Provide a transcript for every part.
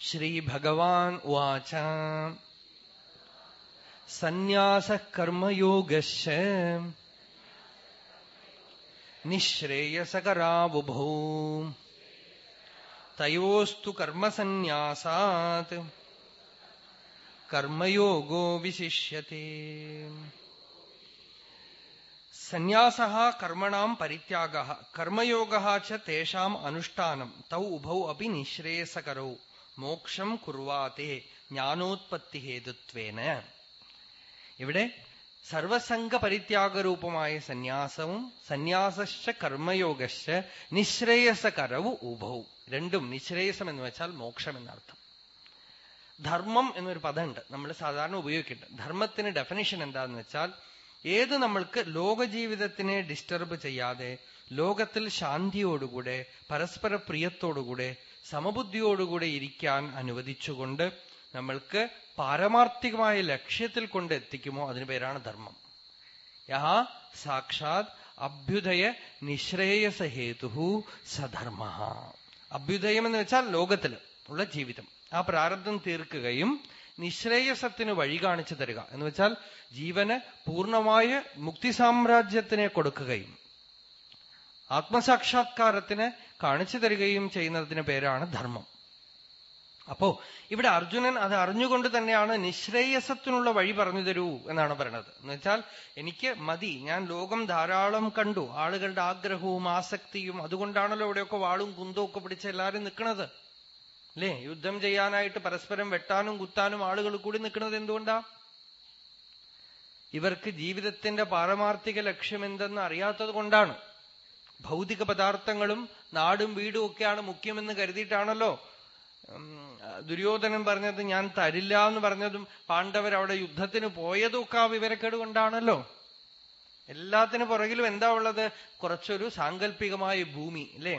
श्रीभगवान् उवाच। सन्न्यासः कर्मयोगश्च निःश्रेयसकरावुभौ तयोस्तु कर्मसन्न्यासात् कर्मयोगो विशिष्यते। सन्यासः कर्मणां परित्यागः। कर्मयोगः च तेषाम् अनुष्ठानं। तौ उभौ अपि निःश्रेयसकरौ। മോക്ഷം കുറവാതെ ജ്ഞാനോത്പത്തി ഹേതുത്വേന. ഇവിടെ സർവസംഘ പരിത്യാഗരൂപമായ സന്യാസവും സന്യാസശ്ച കർമ്മയോഗശ്ച നിശ്രേയസകരവും ഉഭവും. രണ്ടും നിശ്രേയസം എന്ന് വെച്ചാൽ മോക്ഷം എന്നർത്ഥം. ധർമ്മം എന്നൊരു പദമുണ്ട്. നമ്മൾ സാധാരണ ഉപയോഗിക്കുന്നുണ്ട്. ധർമ്മത്തിന് ഡെഫിനിഷൻ എന്താന്ന് വെച്ചാൽ ഏത് നമ്മൾക്ക് ലോകജീവിതത്തിനെ ഡിസ്റ്റർബ് ചെയ്യാതെ ലോകത്തിൽ ശാന്തിയോടുകൂടെ പരസ്പര പ്രിയത്തോടുകൂടെ സമബുദ്ധിയോടുകൂടെ ഇരിക്കാൻ അനുവദിച്ചുകൊണ്ട് നമ്മൾക്ക് പാരമാർത്ഥികമായ ലക്ഷ്യത്തിൽ കൊണ്ട് എത്തിക്കുമോ? അതിന് പേരാണ് ധർമ്മം. യഹാ സാക്ഷാത് അഭ്യുദയ നിശ്രേയസഹേതു സധർമ്മ അഭ്യുദയം എന്ന് വെച്ചാൽ ലോകത്തിൽ ഉള്ള ജീവിതം. ആ പ്രാരബ്ധം തീർക്കുകയും നിശ്രേയസത്തിന് വഴി കാണിച്ചു തരിക. എന്ന് വെച്ചാൽ ജീവന് പൂർണമായ മുക്തി സാമ്രാജ്യത്തിനെ കൊടുക്കുകയും ആത്മസാക്ഷാത്കാരത്തിന് കാണിച്ചു തരികയും ചെയ്യുന്നതിന് പേരാണ് ധർമ്മം. അപ്പോ ഇവിടെ അർജുനൻ അത് അറിഞ്ഞുകൊണ്ട് തന്നെയാണ് നിശ്രേയസത്തിനുള്ള വഴി പറഞ്ഞു തരൂ എന്നാണ് പറയണത്. എന്നുവെച്ചാൽ എനിക്ക് മതി ഞാൻ ലോകം ധാരാളം കണ്ടു ആളുകളുടെ ആഗ്രഹവും ആസക്തിയും അതുകൊണ്ടാണല്ലോ ഇവിടെയൊക്കെ വാളും കുന്തവും ഒക്കെ പിടിച്ച് എല്ലാരും നിൽക്കുന്നത് അല്ലേ? യുദ്ധം ചെയ്യാനായിട്ട് പരസ്പരം വെട്ടാനും കുത്താനും ആളുകൾ കൂടി നിൽക്കുന്നത് എന്തുകൊണ്ടാ? ഇവർക്ക് ജീവിതത്തിന്റെ പാരമാർത്ഥിക ലക്ഷ്യം എന്തെന്ന് അറിയാത്തത് കൊണ്ടാണ്. ഭൗതിക പദാർത്ഥങ്ങളും നാടും വീടും ഒക്കെയാണ് മുഖ്യമെന്ന് കരുതിയിട്ടാണല്ലോ. ദുര്യോധനൻ പറഞ്ഞത് ഞാൻ തരില്ല എന്ന് പറഞ്ഞതും പാണ്ഡവർ അവിടെ യുദ്ധത്തിന് പോയതും ഒക്കെ ആ വിവരക്കേട് കൊണ്ടാണല്ലോ. എല്ലാത്തിനു പുറകിലും എന്താ ഉള്ളത്? കുറച്ചൊരു സാങ്കല്പികമായ ഭൂമി അല്ലേ?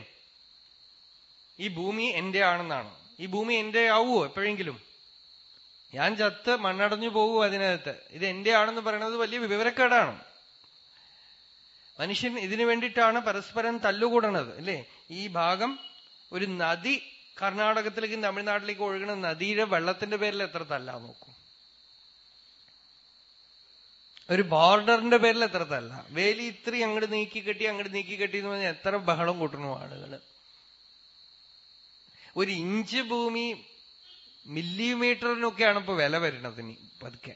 ഈ ഭൂമി എന്റെ ആണെന്നാണ് ഈ ഭൂമി എന്റെ ആവുമോ എപ്പോഴെങ്കിലും? ഞാൻ ചത്ത് മണ്ണടഞ്ഞു പോകൂ അതിനകത്ത്. ഇത് എന്റെ ആണെന്ന് പറയുന്നത് വലിയ വിവരക്കേടാണ്. മനുഷ്യൻ ഇതിനു വേണ്ടിയിട്ടാണ് പരസ്പരം തല്ലുകൂടണത് അല്ലേ? ഈ ഭാഗം ഒരു നദി കർണാടകത്തിലേക്കും തമിഴ്നാട്ടിലേക്കും ഒഴുകുന്ന നദിയുടെ വെള്ളത്തിന്റെ പേരിൽ എത്ര തല്ല നോക്കും? ഒരു ബോർഡറിന്റെ പേരിൽ എത്ര തല്ല? വേലി ഇത്രയും അങ്ങോട്ട് നീക്കി കെട്ടി അങ്ങോട്ട് നീക്കി കെട്ടി എന്ന് പറഞ്ഞാൽ എത്ര ബഹളം കൂട്ടണു ആളുകൾ ഒരു ഇഞ്ച് ഭൂമി മില്ലിമീറ്ററിനൊക്കെയാണ് ഇപ്പൊ വില വരുന്നത് പതുക്കെ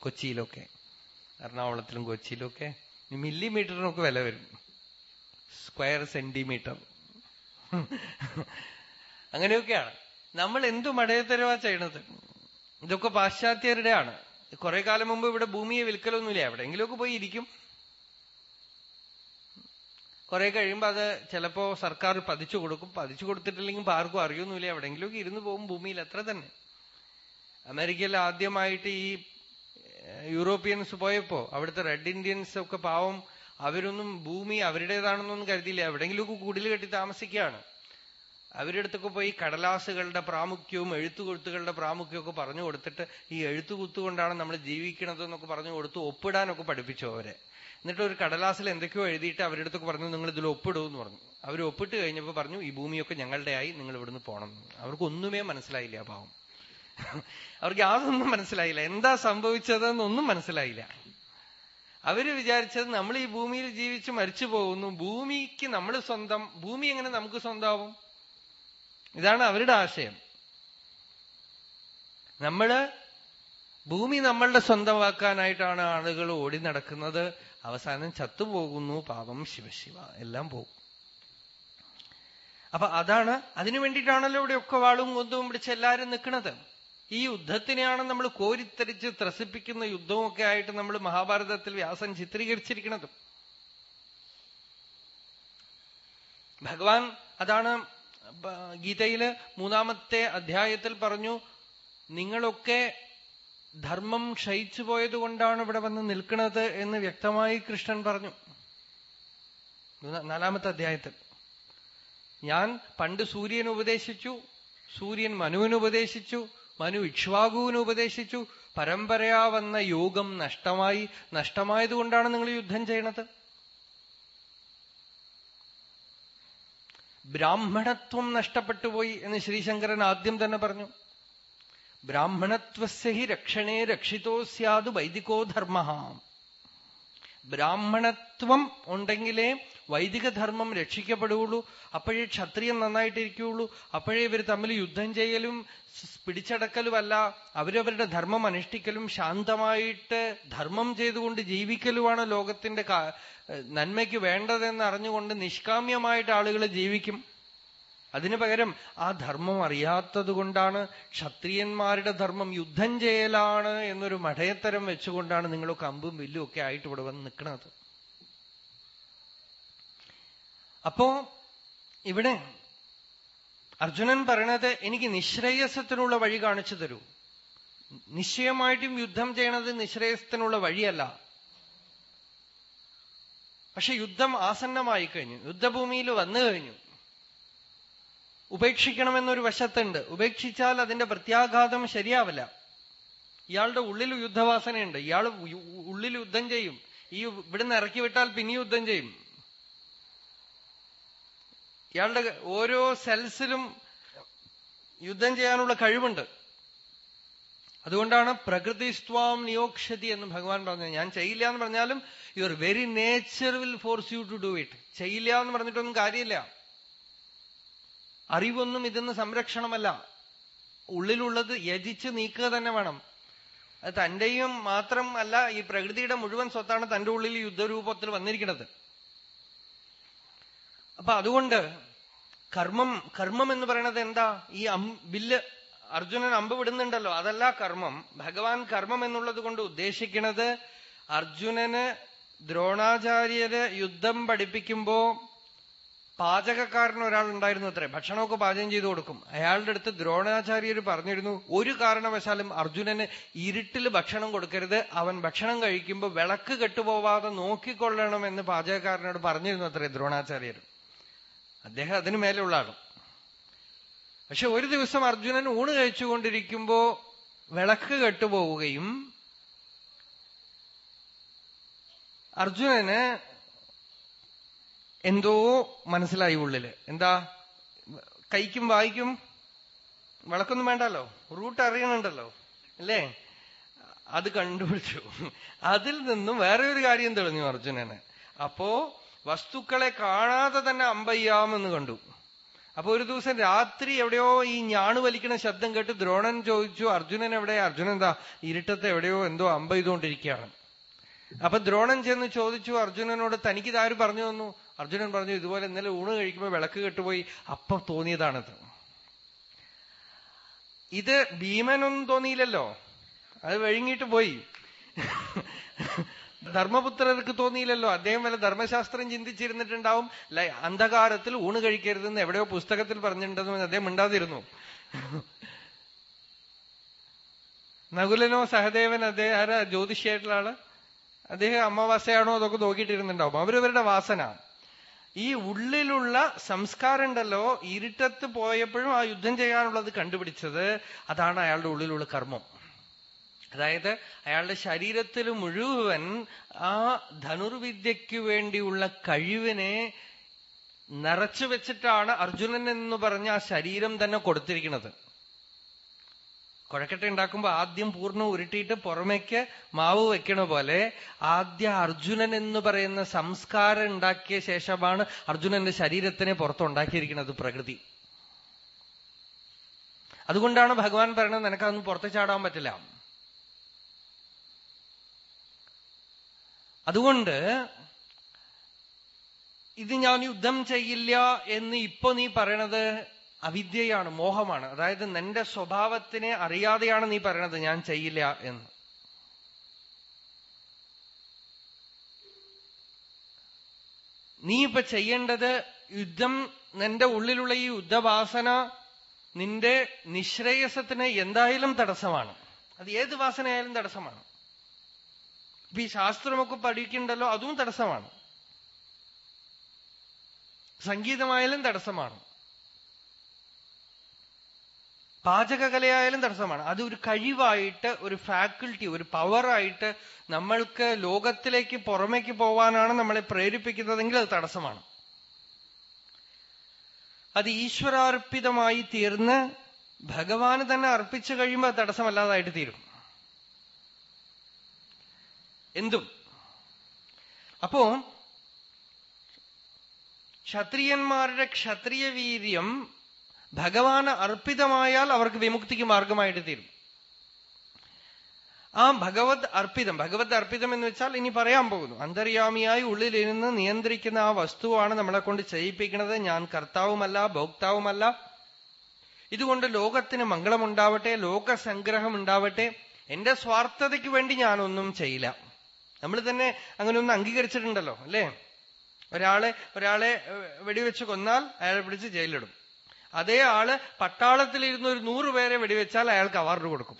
കൊച്ചിയിലൊക്കെ. എറണാകുളത്തിലും കൊച്ചിയിലൊക്കെ. മില്ലിമീറ്ററിനൊക്കെ വില വരും. Square centimetre. അങ്ങനെയൊക്കെയാണ്. നമ്മൾ എന്തു മടയത്തരവാ ചെയ്യണത്? ഇതൊക്കെ പാശ്ചാത്യരുടെയാണ്. കുറെ കാലം മുമ്പ് ഇവിടെ ഭൂമിയെ വിൽക്കലൊന്നുമില്ല. എവിടെയെങ്കിലുമൊക്കെ പോയി ഇരിക്കും. കുറെ കഴിയുമ്പോൾ അത് ചിലപ്പോ സർക്കാർ പതിച്ചു കൊടുക്കും. പതിച്ചു കൊടുത്തിട്ടില്ലെങ്കിൽ ആർക്കും അറിയൊന്നുമില്ല. എവിടെയെങ്കിലുമൊക്കെ ഇരുന്ന് പോകും ഭൂമിയിൽ. അത്ര തന്നെ. അമേരിക്കയിൽ ആദ്യമായിട്ട് ഈ യൂറോപ്യൻസ് പോയപ്പോ അവിടുത്തെ റെഡ് ഇന്ത്യൻസ് ഒക്കെ പാവം അവരൊന്നും ഭൂമി അവരുടേതാണെന്നൊന്നും കരുതിയില്ല. എവിടെയെങ്കിലുമൊക്കെ കുടിൽ കെട്ടി താമസിക്കുകയാണ്. അവരുടെ അടുത്തൊക്കെ പോയി കടലാസുകളുടെ പ്രാമുഖ്യവും എഴുത്തുകൊഴുത്തുകളുടെ ഒക്കെ പറഞ്ഞു കൊടുത്തിട്ട് ഈ എഴുത്തുകുത്തുകൊണ്ടാണ് നമ്മൾ ജീവിക്കണത് എന്നൊക്കെ പറഞ്ഞു കൊടുത്ത് ഒപ്പിടാനൊക്കെ പഠിപ്പിച്ചു അവരെ. എന്നിട്ട് ഒരു കടലാസിൽ എന്തൊക്കെയോ എഴുതിയിട്ട് അവരുടെ അടുത്തൊക്കെ പറഞ്ഞു നിങ്ങൾ ഇതിൽ ഒപ്പിടൂ എന്ന് പറഞ്ഞു. അവർ ഒപ്പിട്ട് കഴിഞ്ഞപ്പോൾ പറഞ്ഞു ഈ ഭൂമിയൊക്കെ ഞങ്ങളുടെ ആയി നിങ്ങൾ ഇവിടുന്ന് പോകണം അവർക്ക് ഒന്നുമേ മനസ്സിലായില്ല പാവം. അവർക്ക് യാതൊന്നും മനസ്സിലായില്ല. എന്താ സംഭവിച്ചതെന്നൊന്നും മനസ്സിലായില്ല. അവർ വിചാരിച്ചത് നമ്മൾ ഈ ഭൂമിയിൽ ജീവിച്ച് മരിച്ചു പോകുന്നു. ഭൂമിക്ക് നമ്മൾ സ്വന്തം ഭൂമി എങ്ങനെ നമുക്ക് സ്വന്തമാവും? ഇതാണ് അവരുടെ ആശയം. നമ്മൾ ഭൂമി നമ്മളുടെ സ്വന്തമാക്കാനായിട്ടാണ് ആളുകൾ ഓടി നടക്കുന്നത്. അവസാനം ചത്തുപോകുന്നു. പാപം ശിവശിവ എല്ലാം പോകും. അപ്പൊ അതാണ് അതിനു വേണ്ടിയിട്ടാണല്ലോ ഇവിടെയൊക്കെ വാളും കൊന്തവും പിടിച്ച് എല്ലാരും നിൽക്കുന്നത്. ഈ യുദ്ധത്തിനെയാണ് നമ്മൾ കോരിത്തരിച്ച് ത്രസിപ്പിക്കുന്ന യുദ്ധമൊക്കെ ആയിട്ട് നമ്മൾ മഹാഭാരതത്തിൽ വ്യാസൻ ചിത്രീകരിച്ചിരിക്കുന്നത്. ഭഗവാൻ അതാണ് ഗീതയിൽ മൂന്നാമത്തെ അധ്യായത്തിൽ പറഞ്ഞു നിങ്ങളൊക്കെ ധർമ്മം ക്ഷയിച്ചു പോയതുകൊണ്ടാണ് ഇവിടെ വന്ന് നിൽക്കുന്നത് എന്ന് വ്യക്തമായി കൃഷ്ണൻ പറഞ്ഞു. നാലാമത്തെ അധ്യായത്തിൽ. ഞാൻ പണ്ട് സൂര്യൻ ഉപദേശിച്ചു സൂര്യൻ മനുവിന് ഉപദേശിച്ചു മനു ഇക്ഷ്വാകുവിന് ഉപദേശിച്ചു. പരമ്പരയാ വന്ന യോഗം നഷ്ടമായി. നഷ്ടമായതുകൊണ്ടാണ് നിങ്ങൾ യുദ്ധം ചെയ്യണത്. ബ്രാഹ്മണത്വം നഷ്ടപ്പെട്ടുപോയി എന്ന് ശ്രീശങ്കരൻ ആദ്യം തന്നെ പറഞ്ഞു. ബ്രാഹ്മണത്വസ്യ ഹി രക്ഷണേ രക്ഷിതോ സ്യാത് വൈദികോ ധർമ്മ ബ്രാഹ്മണത്വം ഉണ്ടെങ്കിലേ വൈദിക ധർമ്മം രക്ഷിക്കപ്പെടുകയുള്ളൂ. അപ്പോഴേ ക്ഷത്രിയം നന്നായിട്ടിരിക്കുകയുള്ളൂ. അപ്പോഴേ ഇവർ തമ്മിൽ യുദ്ധം ചെയ്യലും പിടിച്ചടക്കലുമല്ല. അവരവരുടെ ധർമ്മം അനുഷ്ഠിക്കലും ശാന്തമായിട്ട് ധർമ്മം ചെയ്തുകൊണ്ട് ജീവിക്കലുമാണ് ലോകത്തിന്റെ നന്മയ്ക്ക് വേണ്ടതെന്ന് അറിഞ്ഞുകൊണ്ട് നിഷ്കാമ്യമായിട്ട് ആളുകൾ ജീവിക്കും. അതിനു പകരം ആ ധർമ്മം അറിയാത്തതുകൊണ്ടാണ് ക്ഷത്രിയന്മാരുടെ ധർമ്മം യുദ്ധം ചെയ്യലാണ് എന്നൊരു മഠയത്തരം വെച്ചുകൊണ്ടാണ് നിങ്ങളൊക്കെ അമ്പും വില്ലും ഒക്കെ ആയിട്ട് ഇവിടെ വന്ന് നിൽക്കുന്നത് അപ്പോ ഇവിടെ അർജുനൻ പറയണത് എനിക്ക് നിശ്രേയസത്തിനുള്ള വഴി കാണിച്ചു തരൂ. നിശ്ചയമായിട്ടും യുദ്ധം ചെയ്യണത് നിശ്രേയസത്തിനുള്ള വഴിയല്ല. പക്ഷെ യുദ്ധം ആസന്നമായി കഴിഞ്ഞു. യുദ്ധഭൂമിയിൽ വന്നു കഴിഞ്ഞു. ഉപേക്ഷിക്കണമെന്നൊരു വശത്തുണ്ട്. ഉപേക്ഷിച്ചാൽ അതിന്റെ പ്രത്യാഘാതം ശരിയാവില്ല. ഇയാളുടെ ഉള്ളിൽ യുദ്ധവാസനയുണ്ട്. ഇയാൾ ഉള്ളിൽ യുദ്ധം ചെയ്യും. ഈ ഇവിടുന്ന് ഇറക്കി വിട്ടാൽ പിന്നെ യുദ്ധം ചെയ്യും. ഇയാളുടെ ഓരോ സെൽസിലും യുദ്ധം ചെയ്യാനുള്ള കഴിവുണ്ട്. അതുകൊണ്ടാണ് പ്രകൃതി സ്വാം നിയോക്ഷതി എന്ന് ഭഗവാൻ പറഞ്ഞത്. ഞാൻ ചെയ്യില്ല എന്ന് പറഞ്ഞാലും your very nature will force you to do it ചെയ്യില്ല എന്ന് പറഞ്ഞിട്ടൊന്നും കാര്യമില്ല. അറിവൊന്നും ഇതിന്ന് സംരക്ഷണമല്ല. ഉള്ളിലുള്ളത് യജിച്ച് നീക്കുക തന്നെ വേണം. അത് തന്റെയും മാത്രം അല്ല ഈ പ്രകൃതിയുടെ മുഴുവൻ സ്വത്താണ് തന്റെ ഉള്ളിൽ യുദ്ധരൂപത്തിൽ വന്നിരിക്കുന്നത്. അപ്പൊ അതുകൊണ്ട് കർമ്മം കർമ്മം എന്ന് പറയുന്നത് എന്താ? ഈ അം ബില്ല് അർജുനൻ അമ്പ് വിടുന്നുണ്ടല്ലോ. അതല്ല കർമ്മം. ഭഗവാൻ കർമ്മം എന്നുള്ളത് കൊണ്ട് ഉദ്ദേശിക്കുന്നത് അർജുനന് ദ്രോണാചാര്യര് യുദ്ധം പഠിപ്പിക്കുമ്പോ പാചകക്കാരൻ ഒരാൾ ഉണ്ടായിരുന്നു അത്രേ. ഭക്ഷണമൊക്കെ പാചകം ചെയ്തു കൊടുക്കും. അയാളുടെ അടുത്ത് ദ്രോണാചാര്യർ പറഞ്ഞിരുന്നു ഒരു കാരണവശാലും അർജുനന് ഇരുട്ടിൽ ഭക്ഷണം കൊടുക്കരുത്. അവൻ ഭക്ഷണം കഴിക്കുമ്പോൾ വിളക്ക് കെട്ടുപോവാതെ നോക്കിക്കൊള്ളണം എന്ന് പാചകക്കാരനോട് പറഞ്ഞിരുന്നു അത്രേ ദ്രോണാചാര്യർ അദ്ദേഹം അതിനു മേലെയുള്ള ആളും പക്ഷെ ഒരു ദിവസം അർജുനൻ ഊണ് കഴിച്ചുകൊണ്ടിരിക്കുമ്പോ വിളക്ക് കെട്ടുപോവുകയും അർജുനന് എന്തോ മനസ്സിലായി ഉള്ളിൽ. എന്താ? കൈക്കും വായിക്കും വിളക്കൊന്നും വേണ്ടല്ലോ. റൂട്ട് അറിയണുണ്ടല്ലോ. അല്ലേ? അത് കണ്ടുപിടിച്ചു. അതിൽ നിന്നും വേറെ ഒരു കാര്യം തെളിഞ്ഞു അർജുനന്. അപ്പോ വസ്തുക്കളെ കാണാതെ തന്നെ അമ്പയ്യാമെന്ന് കണ്ടു. അപ്പൊ ഒരു ദിവസം രാത്രി എവിടെയോ ഈ ഞാണു വലിക്കുന്ന ശബ്ദം കേട്ട് ദ്രോണൻ ചോദിച്ചു അർജുനൻ എവിടെ? അർജുനൻ എന്താ ഇരുട്ടത്ത് എവിടെയോ എന്തോ അമ്പ ചെയ്തുകൊണ്ടിരിക്കുകയാണ്. അപ്പൊ ദ്രോണൻ ചെന്ന് ചോദിച്ചു അർജുനനോട് തനിക്ക് ഇതാര് പറഞ്ഞു തന്നു? അർജുനൻ പറഞ്ഞു ഇതുപോലെ ഇന്നലെ ഊണ് കഴിക്കുമ്പോൾ വിളക്ക് കെട്ടുപോയി അപ്പൊ തോന്നിയതാണത്. ഇത് ഭീമനൊന്നും തോന്നിയില്ലല്ലോ. അത് വഴുങ്ങിയിട്ട് പോയി. ധർമ്മപുത്രർക്ക് തോന്നിയില്ലല്ലോ. അദ്ദേഹം വല്ല ധർമ്മശാസ്ത്രം ചിന്തിച്ചിരുന്നിട്ടുണ്ടാവും. അന്ധകാരത്തിൽ ഊണ് കഴിക്കരുതെന്ന് എവിടെയോ പുസ്തകത്തിൽ പറഞ്ഞിട്ടുണ്ടെന്ന് അദ്ദേഹം മിണ്ടാതിരുന്നു. നകുലനോ സഹദേവൻ അദ്ദേഹം ജ്യോതിഷിയായിട്ടുള്ള ആൾ? അദ്ദേഹം അമാവാസയാണോ അതൊക്കെ നോക്കിയിട്ടിരുന്നുണ്ടാവും അവരവരുടെ വാസന. ഈ ഉള്ളിലുള്ള സംസ്കാരം ഉണ്ടല്ലോ ഇരുട്ടത്ത് പോയപ്പോഴും ആ യുദ്ധം ചെയ്യാനുള്ളത് കണ്ടുപിടിച്ചത് അതാണ് അയാളുടെ ഉള്ളിലുള്ള കർമ്മം. അതായത് അയാളുടെ ശരീരത്തിൽ മുഴുവൻ ആ ധനുർവിദ്യയ്ക്ക് വേണ്ടിയുള്ള കഴിവിനെ നിറച്ചു വെച്ചിട്ടാണ് അർജുനൻ എന്ന് പറഞ്ഞ ആ ശരീരം തന്നെ കൊടുത്തിരിക്കുന്നത്. കുഴക്കട്ട ഉണ്ടാക്കുമ്പോ ആദ്യം പൂർണം ഉരുട്ടിയിട്ട് പുറമേക്ക് മാവ് വെക്കണ പോലെ ആദ്യ അർജുനൻ എന്ന് പറയുന്ന സംസ്കാരം ഉണ്ടാക്കിയ ശേഷമാണ് അർജുനന്റെ ശരീരത്തിനെ പുറത്തുണ്ടാക്കിയിരിക്കുന്നത് പ്രകൃതി. അതുകൊണ്ടാണ് ഭഗവാൻ പറയുന്നത് നിനക്കതൊന്നും പുറത്തു ചാടാൻ പറ്റില്ല. അതുകൊണ്ട് ഇത് ഞാൻ യുദ്ധം ചെയ്യില്ല എന്ന് ഇപ്പൊ നീ പറയണത് അവിദ്യയാണ് മോഹമാണ്. അതായത് നിന്റെ സ്വഭാവത്തിനെ അറിയാതെയാണ് നീ പറയണത് ഞാൻ ചെയ്യില്ല എന്ന്. നീ ഇപ്പൊ ചെയ്യേണ്ടത് യുദ്ധം നിന്റെ ഉള്ളിലുള്ള ഈ യുദ്ധവാസന നിന്റെ നിശ്രേയസത്തിന് എന്തായാലും തടസ്സമാണ്. അത് ഏത് വാസനയായാലും തടസ്സമാണ്. ഇപ്പൊ ഈ ശാസ്ത്രമൊക്കെ പഠിക്കണ്ടല്ലോ അതും തടസ്സമാണ്. സംഗീതമായാലും തടസ്സമാണ്. പാചകകലയായാലും തടസ്സമാണ്. അത് ഒരു കഴിവായിട്ട് ഒരു ഫാക്കൽറ്റി ഒരു പവറായിട്ട് നമ്മൾക്ക് ലോകത്തിലേക്ക് പുറമേക്ക് പോവാനാണ് നമ്മളെ പ്രേരിപ്പിക്കുന്നതെങ്കിൽ അത് തടസ്സമാണ്. അത് ഈശ്വരാർപ്പിതമായി തീർന്ന് ഭഗവാന് തന്നെ അർപ്പിച്ചു കഴിയുമ്പോൾ തടസ്സമല്ലാതായിട്ട് തീരും. എന്തും. അപ്പോ ക്ഷത്രിയന്മാരുടെ ക്ഷത്രിയ വീര്യം ഭഗവാന് അർപ്പിതമായാൽ അവർക്ക് വിമുക്തിക്ക് മാർഗമായിട്ട് തീരും. ആ ഭഗവത് അർപ്പിതം ഭഗവത് അർപ്പിതം എന്ന് വെച്ചാൽ ഇനി പറയാൻ പോകുന്നു. അന്തര്യാമിയായി ഉള്ളിലിരുന്ന് നിയന്ത്രിക്കുന്ന ആ വസ്തുവാണ് നമ്മളെ കൊണ്ട് ചെയ്യിപ്പിക്കുന്നത്. ഞാൻ കർത്താവുമല്ല ഭോക്താവുമല്ല. ഇതുകൊണ്ട് ലോകത്തിന് മംഗളമുണ്ടാവട്ടെ ലോകസംഗ്രഹം ഉണ്ടാവട്ടെ എന്റെ സ്വാർത്ഥതയ്ക്ക് വേണ്ടി ഞാനൊന്നും ചെയ്യില്ല. നമ്മൾ തന്നെ അങ്ങനെ ഒന്ന് അംഗീകരിച്ചിട്ടുണ്ടല്ലോ അല്ലേ? ഒരാളെ ഒരാളെ വെടിവെച്ച് കൊന്നാൽ അയാളെ പിടിച്ച് ജയിലിടും അതേ ആൾ പട്ടാളത്തിലിരുന്ന് ഒരു നൂറ് പേരെ വെടിവെച്ചാൽ അയാൾക്ക് അവാർഡ് കൊടുക്കും.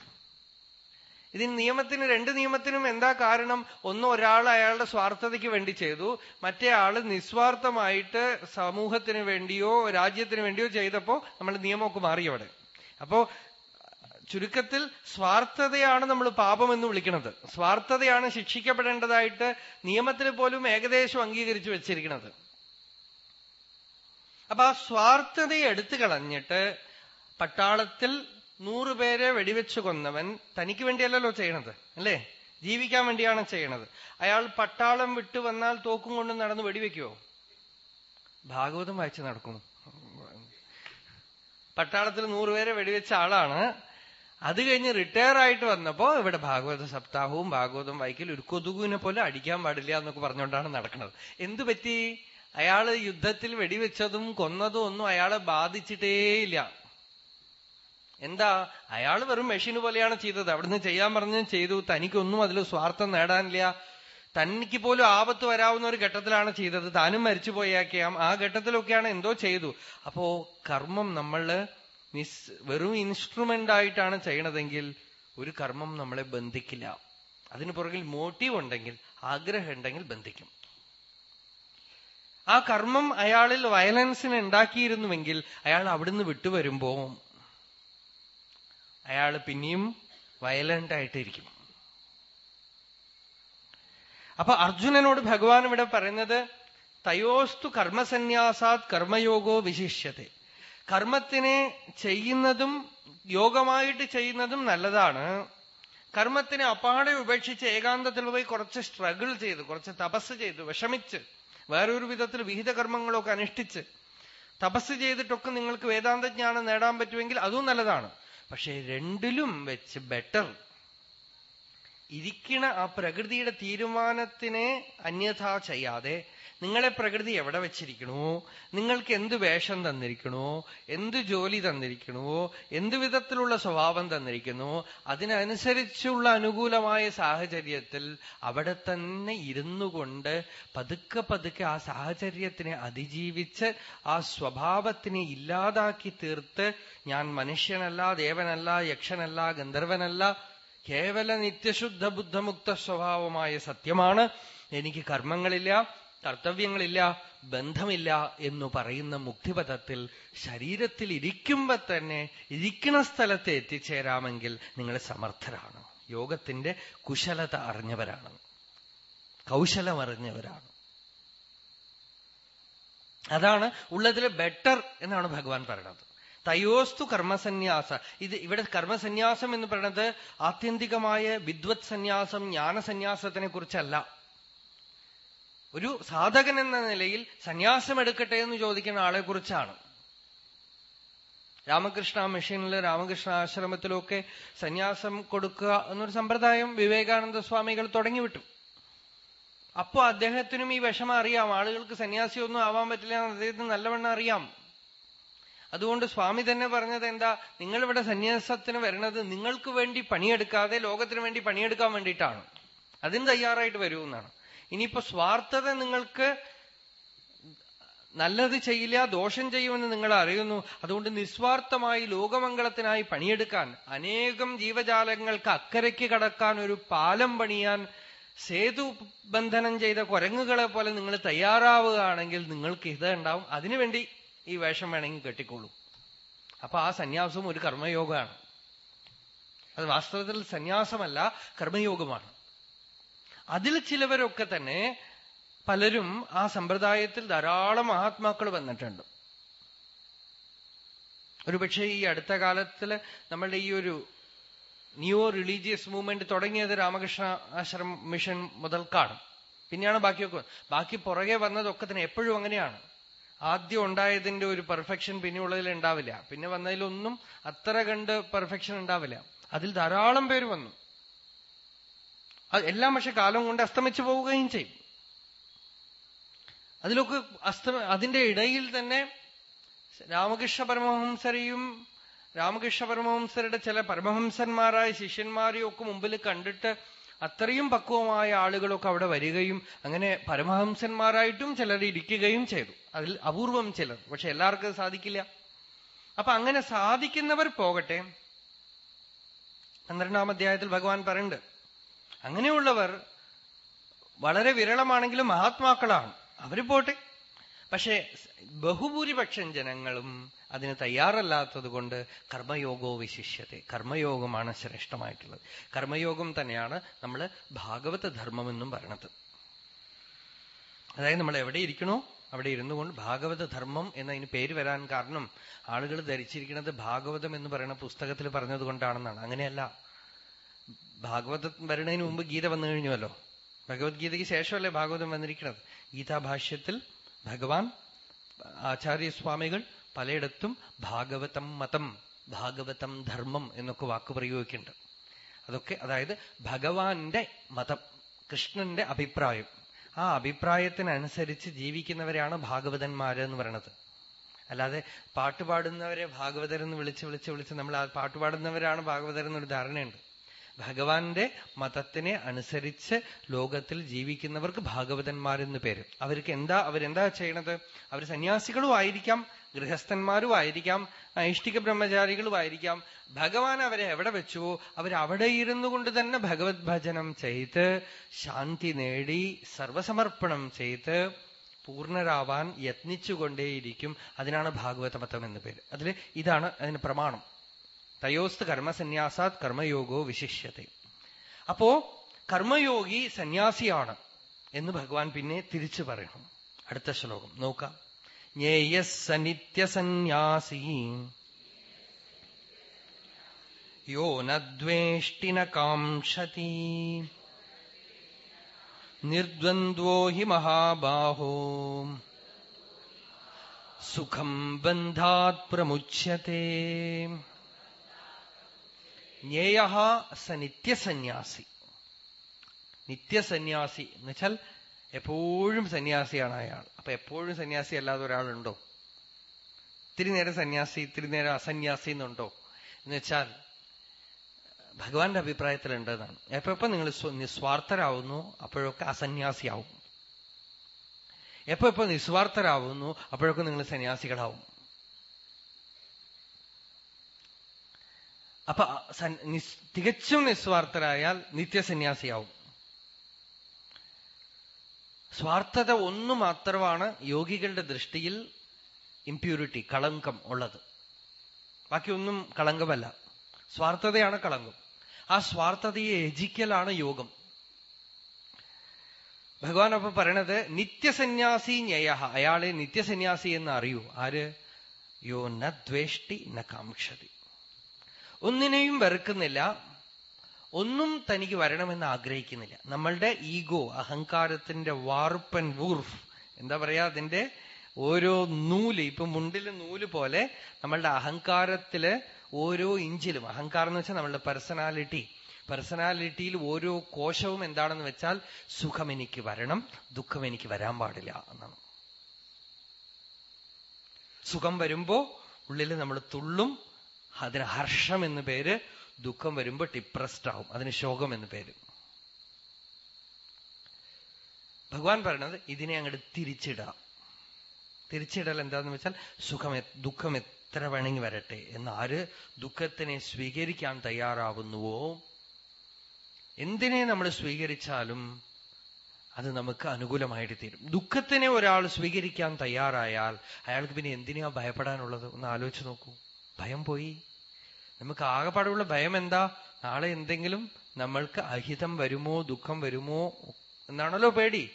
ഇതിന് നിയമത്തിന് രണ്ട് നിയമത്തിനും എന്താ കാരണം? ഒന്ന് ഒരാൾ അയാളുടെ സ്വാർത്ഥതയ്ക്ക് വേണ്ടി ചെയ്തു മറ്റേ ആൾ നിസ്വാർത്ഥമായിട്ട് സമൂഹത്തിന് വേണ്ടിയോ രാജ്യത്തിന് വേണ്ടിയോ ചെയ്തപ്പോ നമ്മുടെ നിയമമൊക്കെ മാറിയവിടെ അപ്പോ ചുരുക്കത്തിൽ സ്വാർത്ഥതയാണ് നമ്മൾ പാപം എന്ന് വിളിക്കുന്നത്. സ്വാർത്ഥതയാണ് ശിക്ഷിക്കപ്പെടേണ്ടതായിട്ട് നിയമത്തിൽ പോലും ഏകദേശം അംഗീകരിച്ചു വെച്ചിരിക്കുന്നത്. അപ്പൊ ആ സ്വാർത്ഥതയെ എടുത്തു കളഞ്ഞിട്ട് പട്ടാളത്തിൽ നൂറുപേരെ വെടിവെച്ചു കൊന്നവൻ തനിക്ക് വേണ്ടിയല്ലല്ലോ ചെയ്യണത് അല്ലേ? ജീവിക്കാൻ വേണ്ടിയാണ് ചെയ്യണത്. അയാൾ പട്ടാളം വിട്ടു വന്നാൽ തോക്കും കൊണ്ട് നടന്ന് വെടിവെക്കുവോ? ഭാഗവതം വായിച്ച് നടക്കുന്നു. പട്ടാളത്തിൽ നൂറുപേരെ വെടിവെച്ച ആളാണ് അത് കഴിഞ്ഞ് റിട്ടയർ ആയിട്ട് വന്നപ്പോ ഇവിടെ ഭാഗവത സപ്താഹവും ഭാഗവതവും വായിക്കൽ ഒരു കൊതുകുവിനെ പോലെ അടിക്കാൻ പാടില്ല എന്നൊക്കെ പറഞ്ഞുകൊണ്ടാണ് നടക്കുന്നത്. എന്തു പറ്റി? അയാൾ യുദ്ധത്തിൽ വെടിവെച്ചതും കൊന്നതും ഒന്നും അയാളെ ബാധിച്ചിട്ടേയില്ല എന്താ? അയാൾ വെറും മെഷീന് പോലെയാണ് ചെയ്തത്. അവിടുന്ന് ചെയ്യാൻ പറഞ്ഞു ചെയ്തു. തനിക്കൊന്നും അതിൽ സ്വാർത്ഥം നേടാനില്ല. തനിക്ക് പോലും ആപത്ത് വരാവുന്ന ഒരു ഘട്ടത്തിലാണ് ചെയ്തത്. താനും മരിച്ചു പോയാക്കിയാം ആ ഘട്ടത്തിലൊക്കെയാണ് എന്തോ ചെയ്തു. അപ്പോ കർമ്മം നമ്മൾ മിസ് വെറും ഇൻസ്ട്രുമെന്റ് ആയിട്ടാണ് ചെയ്യണതെങ്കിൽ ഒരു കർമ്മം നമ്മളെ ബന്ധിക്കില്ല. അതിന് പുറകിൽ മോട്ടീവ് ഉണ്ടെങ്കിൽ ആഗ്രഹം ഉണ്ടെങ്കിൽ ബന്ധിക്കും. ആ കർമ്മം അയാളിൽ വയലൻസിന് ഉണ്ടാക്കിയിരുന്നുവെങ്കിൽ അയാൾ അവിടുന്ന് വിട്ടുവരുമ്പോ അയാൾ പിന്നെയും വയലന്റ് ആയിട്ടിരിക്കും. അപ്പൊ അർജുനനോട് ഭഗവാൻ ഇവിടെ പറയുന്നത് തയോസ്തു കർമ്മസന്യാസാത് കർമ്മയോഗോ വിശിഷ്യത്തെ. കർമ്മത്തിനെ ചെയ്യുന്നതും യോഗമായിട്ട് ചെയ്യുന്നതും നല്ലതാണ്. കർമ്മത്തിനെ അപ്പാടെ ഉപേക്ഷിച്ച് ഏകാന്തത്തിൽ പോയി കുറച്ച് സ്ട്രഗിൾ ചെയ്ത് കുറച്ച് തപസ് ചെയ്ത് വിഷമിച്ച് വേറൊരു വിധത്തിൽ വിഹിത കർമ്മങ്ങളൊക്കെ അനുഷ്ഠിച്ച് തപസ് ചെയ്തിട്ടൊക്കെ നിങ്ങൾക്ക് വേദാന്തജ്ഞാനം നേടാൻ പറ്റുമെങ്കിൽ അതും നല്ലതാണ്. പക്ഷേ രണ്ടിലും വെച്ച് ബെറ്റർ ഇരിക്കണ ആ പ്രകൃതിയുടെ തീരുമാനത്തിനെ അന്യഥാ ചെയ്യാതെ നിങ്ങളെ പ്രകൃതി എവിടെ വെച്ചിരിക്കണോ? നിങ്ങൾക്ക് എന്ത് വേഷം തന്നിരിക്കണോ? എന്ത് ജോലി തന്നിരിക്കണോ? എന്ത് വിധത്തിലുള്ള സ്വഭാവം തന്നിരിക്കണോ അതിനനുസരിച്ചുള്ള അനുകൂലമായ സാഹചര്യത്തിൽ അവിടെ തന്നെ ഇരുന്നു കൊണ്ട് പതുക്കെ പതുക്കെ ആ സാഹചര്യത്തിനെ അതിജീവിച്ച് ആ സ്വഭാവത്തിനെ ഇല്ലാതാക്കി തീർത്ത് ഞാൻ മനുഷ്യനല്ല ദേവനല്ല യക്ഷനല്ല ഗന്ധർവനല്ല കേവല നിത്യശുദ്ധ ബുദ്ധമുക്ത സ്വഭാവമായ സത്യമാണ്. എനിക്ക് കർമ്മങ്ങളില്ല കർത്തവ്യങ്ങളില്ല ബന്ധമില്ല എന്ന് പറയുന്ന മുക്തിപഥത്തിൽ ശരീരത്തിൽ ഇരിക്കുമ്പോ തന്നെ ഇരിക്കുന്ന സ്ഥലത്ത് എത്തിച്ചേരാമെങ്കിൽ നിങ്ങൾ സമർത്ഥരാണ്. യോഗത്തിന്റെ കുശലത അറിഞ്ഞവരാണ്. കൗശലം അറിഞ്ഞവരാണ് അതാണ് ഉള്ളതിൽ ബെറ്റർ എന്നാണ് ഭഗവാൻ പറയുന്നത്. തയോസ്തു കർമ്മസന്യാസ. ഇത് ഇവിടെ കർമ്മസന്യാസം എന്ന് പറയുന്നത് ആത്യന്തികമായ വിദ്വത് സന്യാസം ജ്ഞാനസന്യാസത്തിനെ കുറിച്ചല്ല. ഒരു സാധകൻ എന്ന നിലയിൽ സന്യാസം എടുക്കട്ടെ എന്ന് ചോദിക്കുന്ന ആളെ കുറിച്ചാണ്. രാമകൃഷ്ണ മിഷനിൽ രാമകൃഷ്ണ ആശ്രമത്തിലൊക്കെ സന്യാസം കൊടുക്കുക എന്നൊരു സമ്പ്രദായം വിവേകാനന്ദ സ്വാമികൾ തുടങ്ങിവിട്ടു. അപ്പോ അദ്ദേഹത്തിനും ഈ വിഷമം അറിയാം. ആളുകൾക്ക് സന്യാസിയൊന്നും ആവാൻ പറ്റില്ല എന്ന് അദ്ദേഹത്തിന് നല്ലവണ്ണം അറിയാം. അതുകൊണ്ട് സ്വാമി തന്നെ പറഞ്ഞത് എന്താ? നിങ്ങളിവിടെ സന്യാസത്തിന് വരണത് നിങ്ങൾക്ക് വേണ്ടി പണിയെടുക്കാതെ ലോകത്തിന് വേണ്ടി പണിയെടുക്കാൻ വേണ്ടിയിട്ടാണ്. അതിന് തയ്യാറായിട്ട് വരൂ എന്നാണ്. ഇനിയിപ്പോ സ്വാർത്ഥത നിങ്ങൾക്ക് നല്ലത് ചെയ്യില്ല ദോഷം ചെയ്യുമെന്ന് നിങ്ങൾ അറിയുന്നു. അതുകൊണ്ട് നിസ്വാർത്ഥമായി ലോകമംഗളത്തിനായി പണിയെടുക്കാൻ അനേകം ജീവജാലങ്ങൾക്ക് അക്കരയ്ക്ക് കടക്കാൻ ഒരു പാലം പണിയാൻ സേതു ബന്ധനം ചെയ്ത കുരങ്ങുകളെ പോലെ നിങ്ങൾ തയ്യാറാവുകയാണെങ്കിൽ നിങ്ങൾക്ക് ഇത് ഉണ്ടാവും. അതിനുവേണ്ടി ഈ വേഷം വേണമെങ്കിൽ കെട്ടിക്കോളൂ. അപ്പൊ ആ സന്യാസവും ഒരു കർമ്മയോഗമാണ്. അത് വാസ്തവത്തിൽ സന്യാസമല്ല കർമ്മയോഗമാണ്. അതിൽ ചിലവരൊക്കെ തന്നെ പലരും ആ സമ്പ്രദായത്തിൽ ധാരാളം മഹാത്മാക്കൾ വന്നിട്ടുണ്ട്. ഒരുപക്ഷെ ഈ അടുത്ത കാലത്തിൽ നമ്മളുടെ ഈ ഒരു ന്യൂ റിലീജിയസ് മൂവ്മെന്റ് തുടങ്ങിയത് രാമകൃഷ്ണ ആശ്രമ മിഷൻ മുതൽക്കാണ്. പിന്നെയാണ് ബാക്കിയൊക്കെ ബാക്കി പുറകെ വന്നതൊക്കെ തന്നെ എപ്പോഴും അങ്ങനെയാണ്. ആദ്യം ഉണ്ടായതിന്റെ ഒരു പെർഫെക്ഷൻ പിന്നെയുള്ളതിൽ ഉണ്ടാവില്ല. പിന്നെ വന്നതിലൊന്നും അത്ര കണ്ട് പെർഫെക്ഷൻ ഉണ്ടാവില്ല. അതിൽ ധാരാളം പേര് വന്നു. എല്ലാം പക്ഷെ കാലം കൊണ്ട് അസ്തമിച്ചു പോവുകയും ചെയ്യും. അതിലൊക്കെ അസ്തമ അതിന്റെ ഇടയിൽ തന്നെ രാമകൃഷ്ണ പരമഹംസരെയും രാമകൃഷ്ണ പരമഹംസരുടെ ചില പരമഹംസന്മാരായ ശിഷ്യന്മാരെയും ഒക്കെ മുമ്പിൽ കണ്ടിട്ട് അത്രയും പക്വമായ ആളുകളൊക്കെ അവിടെ വരികയും അങ്ങനെ പരമഹംസന്മാരായിട്ടും ചിലർ ഇരിക്കുകയും ചെയ്തു. അതിൽ അപൂർവം ചിലർ. പക്ഷെ എല്ലാവർക്കും സാധിക്കില്ല. അപ്പൊ അങ്ങനെ സാധിക്കുന്നവർ പോകട്ടെ. പന്ത്രണ്ടാം അധ്യായത്തിൽ ഭഗവാൻ പറയുന്നുണ്ട് അങ്ങനെയുള്ളവർ വളരെ വിരളമാണെങ്കിലും മഹാത്മാക്കളാണ്. അവർ പോട്ടെ. പക്ഷേ ബഹുഭൂരിപക്ഷം ജനങ്ങളും അതിന് തയ്യാറല്ലാത്തത് കൊണ്ട് കർമ്മയോഗോ വിശിഷ്യത്തെ. കർമ്മയോഗമാണ് ശ്രേഷ്ഠമായിട്ടുള്ളത്. കർമ്മയോഗം തന്നെയാണ് നമ്മൾ ഭാഗവത ധർമ്മം എന്നും പറയണത്. അതായത് നമ്മൾ എവിടെ ഇരിക്കണോ അവിടെ ഇരുന്നു കൊണ്ട് ഭാഗവത ധർമ്മം എന്നതിന് പേര് വരാൻ കാരണം ആളുകൾ ധരിച്ചിരിക്കുന്നത് ഭാഗവതം എന്ന് പറയുന്ന പുസ്തകത്തിൽ പറഞ്ഞത് കൊണ്ടാണെന്നാണ്. അങ്ങനെയല്ല. ഭാഗവതം വരുന്നതിന് മുമ്പ് ഗീത വന്നു കഴിഞ്ഞുവല്ലോ. ഭഗവത്ഗീതയ്ക്ക് ശേഷമല്ലേ ഭാഗവതം വന്നിരിക്കുന്നത്? ഗീതാഭാഷ്യത്തിൽ ഭഗവാൻ ആചാര്യസ്വാമികൾ പലയിടത്തും ഭാഗവതം മതം ഭാഗവതം ധർമ്മം എന്നൊക്കെ വാക്ക് പ്രയോഗിക്കുന്നുണ്ട്. അതൊക്കെ അതായത് ഭഗവാന്റെ മതം കൃഷ്ണന്റെ അഭിപ്രായം. ആ അഭിപ്രായത്തിനനുസരിച്ച് ജീവിക്കുന്നവരെയാണ് ഭാഗവതന്മാര് എന്ന് പറയണത്. അല്ലാതെ പാട്ടുപാടുന്നവരെ ഭാഗവതരെന്ന് വിളിച്ച് വിളിച്ച് വിളിച്ച് നമ്മൾ ആ പാട്ടുപാടുന്നവരാണ് ഭാഗവതരെന്നൊരു ധാരണയുണ്ട്. ഭഗവാന്റെ മതത്തിനെ അനുസരിച്ച് ലോകത്തിൽ ജീവിക്കുന്നവർക്ക് ഭാഗവതന്മാരെന്ന് പേര്. അവർക്ക് എന്താ അവരെന്താ ചെയ്യണത്? അവർ സന്യാസികളും ആയിരിക്കാം ഗൃഹസ്ഥന്മാരും ആയിരിക്കാം ഐഷ്ടിക ബ്രഹ്മചാരികളും ആയിരിക്കാം. ഭഗവാൻ അവരെ എവിടെ വെച്ചുവോ അവരവിടെ ഇരുന്നു കൊണ്ട് തന്നെ ഭഗവത് ഭജനം ചെയ്ത് ശാന്തി നേടി സർവസമർപ്പണം ചെയ്ത് പൂർണരാവാൻ യത്നിച്ചുകൊണ്ടേയിരിക്കും. അതിനാണ് ഭാഗവത മതം എന്ന് പേര്. അതിൽ ഇതാണ് അതിന് പ്രമാണം. തയോസ്ത് കർമ്മസന്യാസാത് കർമ്മയോഗോ വിശിഷ്യത അപ്പോ കർമ്മയോഗി സന്യാസിയാണ് എന്ന് ഭഗവാൻ പിന്നെ തിരിച്ചു പറയണം. അടുത്ത ശ്ലോകം നോക്കാം. ജ്ഞേയസ് നിത്യസന്യാസി യോ നദ്വേഷ്ടിന കാംക്ഷതി. നിർദ്വന്ദ്വോ ഹി മഹാബാഹോ. സുഖം ബന്ധാത് പ്രമുച്യത്തെ. ജ്ഞേയ സ നിത്യസന്യാസി. നിത്യസന്യാസി എന്നുവെച്ചാൽ എപ്പോഴും സന്യാസിയാണ് അയാൾ. അപ്പൊ എപ്പോഴും സന്യാസി അല്ലാതെ ഒരാളുണ്ടോ? ഇത്തിരി നേരം സന്യാസി ഇത്തിരി നേരം അസന്യാസി എന്നുണ്ടോ? എന്ന് വെച്ചാൽ ഭഗവാന്റെ അഭിപ്രായത്തിലുണ്ടെന്നാണ് എന്നാണ്. എപ്പോ എപ്പോ നിങ്ങൾ നിസ്വാർത്ഥരാകുന്നു അപ്പോഴൊക്കെ അസന്യാസിയാവും. എപ്പോ നിസ്വാർത്ഥരാകുന്നു അപ്പോഴൊക്കെ നിങ്ങൾ സന്യാസികളാവും. അപ്പൊ തികച്ചും നിസ്വാർത്ഥരായാൽ നിത്യസന്യാസിയാവും. സ്വാർത്ഥത ഒന്നു മാത്രമാണ് യോഗികളുടെ ദൃഷ്ടിയിൽ ഇംപ്യൂരിറ്റി കളങ്കം ഉള്ളത്. ബാക്കിയൊന്നും കളങ്കമല്ല. സ്വാർത്ഥതയാണ് കളങ്കം. ആ സ്വാർത്ഥതയെ യജിക്കലാണ് യോഗം. ഭഗവാൻ അപ്പൊ പറയണത് നിത്യസന്യാസി ഞയ അയാളെ നിത്യസന്യാസി എന്ന് അറിയൂ. ആര്? യോ നദ്വേഷ്ടി ദ്വേഷ്ടി ന കാംക്ഷതി. ഒന്നിനെയും വെറുക്കുന്നില്ല ഒന്നും തനിക്ക് വരണമെന്ന് ആഗ്രഹിക്കുന്നില്ല. നമ്മളുടെ ഈഗോ അഹങ്കാരത്തിന്റെ വാർപ്പൻ വൂർഫ് എന്താ പറയാ അതിന്റെ ഓരോ നൂൽ ഇപ്പൊ മുണ്ടിലെ നൂൽ പോലെ നമ്മളുടെ അഹങ്കാരത്തിൽ ഓരോ ഇഞ്ചിലും അഹങ്കാരം എന്ന് വെച്ചാൽ നമ്മളുടെ പേഴ്സണാലിറ്റി പേഴ്സണാലിറ്റിയിൽ ഓരോ കോശവും എന്താണെന്ന് വെച്ചാൽ സുഖം എനിക്ക് വരണം ദുഃഖം എനിക്ക് വരാൻ പാടില്ല എന്നാണ്. സുഖം വരുമ്പോ ഉള്ളിൽ നമ്മൾ തുള്ളും അതിന് ഹർഷം എന്ന് പേര് ദുഃഖം വരുമ്പോ ഡിപ്രസ്ഡ് ആവും. അതിന് ശോകം എന്ന് പേര്. ഭഗവാൻ പറയണത് ഇതിനെ അങ്ങോട്ട് തിരിച്ചിടാം. തിരിച്ചിടൽ എന്താന്ന് വെച്ചാൽ സുഖം ദുഃഖം എത്ര വേണമെങ്കിൽ വരട്ടെ. എന്നാര് ദുഃഖത്തിനെ സ്വീകരിക്കാൻ തയ്യാറാവുന്നുവോ? എന്തിനെ നമ്മൾ സ്വീകരിച്ചാലും അത് നമുക്ക് അനുകൂലമായിട്ട് തീരും. ദുഃഖത്തിനെ ഒരാൾ സ്വീകരിക്കാൻ തയ്യാറായാൽ അയാൾക്ക് പിന്നെ എന്തിനാ ഭയപ്പെടാനുള്ളത്? ഒന്ന് ആലോചിച്ച് നോക്കൂ. ഭയം പോയി. നമുക്ക് ആകെപ്പാടുള്ള ഭയം എന്താ? നാളെ എന്തെങ്കിലും നമ്മൾക്ക് അഹിതം വരുമോ ദുഃഖം വരുമോ എന്നാണല്ലോ പേടി.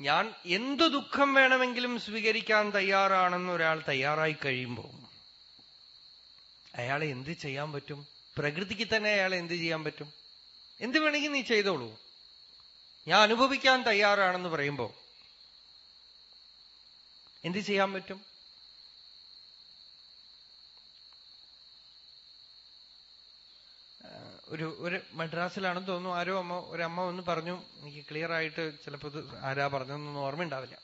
ഞാൻ എന്തു ദുഃഖം വേണമെങ്കിലും സ്വീകരിക്കാൻ തയ്യാറാണെന്ന് ഒരാൾ തയ്യാറായി കഴിയുമ്പോൾ അയാളെ എന്ത് ചെയ്യാൻ പറ്റും? പ്രകൃതിക്ക് തന്നെ അയാളെ എന്ത് ചെയ്യാൻ പറ്റും? എന്ത് വേണമെങ്കിൽ നീ ചെയ്തോളൂ. ഞാൻ അനുഭവിക്കാൻ തയ്യാറാണെന്ന് പറയുമ്പോൾ എന്ത് ചെയ്യാൻ പറ്റും? ഒരു ഒരു മദ്രാസിലാണെന്ന് തോന്നുന്നു. ആരോ അമ്മ ഒരു അമ്മ ഒന്ന് പറഞ്ഞു എനിക്ക് ക്ലിയർ ആയിട്ട് ചിലപ്പോൾ ആരാ ഓർമ്മ ഓർമ്മയുണ്ടാവില്ല.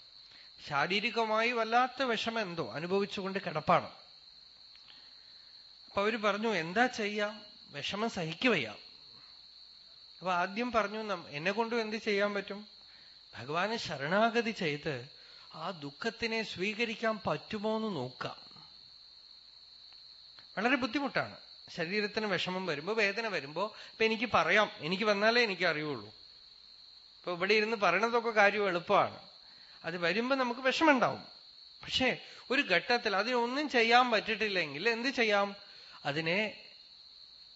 ശാരീരികമായി വല്ലാത്ത വിഷമം എന്തോ അനുഭവിച്ചുകൊണ്ട് കിടപ്പാണ്. അപ്പൊ അവർ പറഞ്ഞു എന്താ ചെയ്യാം? വിഷമം സഹിക്കുവയ്യാം അപ്പൊ ആദ്യം പറഞ്ഞു എന്നെ കൊണ്ടും എന്ത് ചെയ്യാൻ പറ്റും? ഭഗവാന് ശരണാഗതി ചെയ്ത് ആ ദുഃഖത്തിനെ സ്വീകരിക്കാൻ പറ്റുമോ എന്ന് നോക്കാം. വളരെ ബുദ്ധിമുട്ടാണ്. ശരീരത്തിന് വിഷമം വരുമ്പോ വേദന വരുമ്പോ ഇപ്പൊ എനിക്ക് പറയാം. എനിക്ക് വന്നാലേ എനിക്ക് അറിയുള്ളൂ. ഇപ്പൊ ഇവിടെ ഇരുന്ന് പറയണതൊക്കെ കാര്യം എളുപ്പമാണ്. അത് വരുമ്പോ നമുക്ക് വിഷമുണ്ടാവും പക്ഷേ ഒരു ഘട്ടത്തിൽ അതിനൊന്നും ചെയ്യാൻ പറ്റിട്ടില്ലെങ്കിൽ എന്ത് ചെയ്യാം? അതിനെ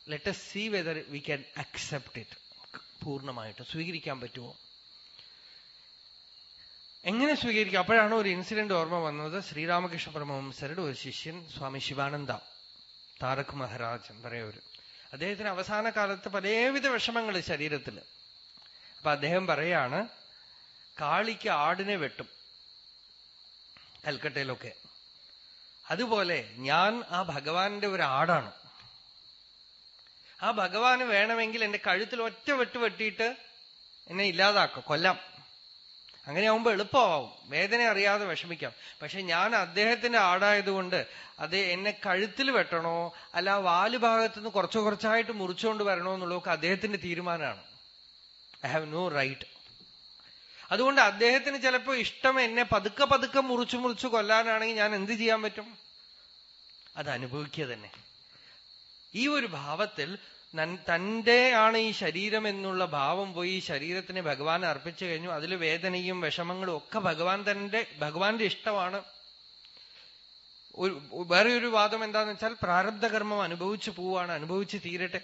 let see whether we can accept it പൂർണമായിട്ട് സ്വീകരിക്കാൻ പറ്റുമോ? എങ്ങനെ സ്വീകരിക്കാം? അപ്പോഴാണ് ഒരു ഇൻസിഡന്റ് ഓർമ്മ വന്നത്. ശ്രീരാമകൃഷ്ണ പരമഹംസരുടെ ഒരു ശിഷ്യൻ സ്വാമി ശിവാനന്ദ. താരക് മഹാരാജ് പറയൊരു അദ്ദേഹത്തിന് അവസാന കാലത്ത് പലവിധ വിഷമങ്ങൾ ശരീരത്തിൽ. അപ്പൊ അദ്ദേഹം പറയാണ് കാളിക്ക് ആടിനെ വെട്ടും കൽക്കട്ടയിലൊക്കെ. അതുപോലെ ഞാൻ ആ ഭഗവാന്റെ ഒരു ആടാണ്. ആ ഭഗവാന് വേണമെങ്കിൽ എന്റെ കഴുത്തിൽ ഒറ്റ വെട്ട് വെട്ടിയിട്ട് എന്നെ ഇല്ലാതാക്കും കൊല്ലാം. അങ്ങനെ ആവുമ്പോ എളുപ്പമാവും. വേദന അറിയാതെ വിഷമിക്കാം. പക്ഷെ ഞാൻ അദ്ദേഹത്തിന്റെ ആടായതുകൊണ്ട് അത് എന്നെ കഴുത്തിൽ വെട്ടണോ അല്ല വാൽ ഭാഗത്തുനിന്ന് കുറച്ചു കുറച്ചായിട്ട് മുറിച്ചുകൊണ്ട് വരണോ എന്നുള്ളതൊക്കെ അദ്ദേഹത്തിന്റെ തീരുമാനമാണ്. ഐ ഹാവ് നോ റൈറ്റ് അതുകൊണ്ട് അദ്ദേഹത്തിന് ചിലപ്പോൾ ഇഷ്ടം എന്നെ പതുക്കെ പതുക്കെ മുറിച്ചു മുറിച്ചു കൊല്ലാനാണെങ്കിൽ ഞാൻ എന്ത് ചെയ്യാൻ പറ്റും? അത് അനുഭവിക്കുക തന്നെ. ഈ ഒരു ഭാവത്തിൽ തന്റെ ആണ് ഈ ശരീരം എന്നുള്ള ഭാവം പോയി ഈ ശരീരത്തിനെ ഭഗവാൻ അർപ്പിച്ചു കഴിഞ്ഞു. അതിൽ വേദനയും വിഷമങ്ങളും ഒക്കെ ഭഗവാൻ തന്റെ ഭഗവാന്റെ ഇഷ്ടമാണ്. ഒരു വേറെ ഒരു വാദം എന്താന്ന് വെച്ചാൽ പ്രാരബ്ധകർമ്മം അനുഭവിച്ചു പോവാണ്. അനുഭവിച്ച് തീരട്ടെ.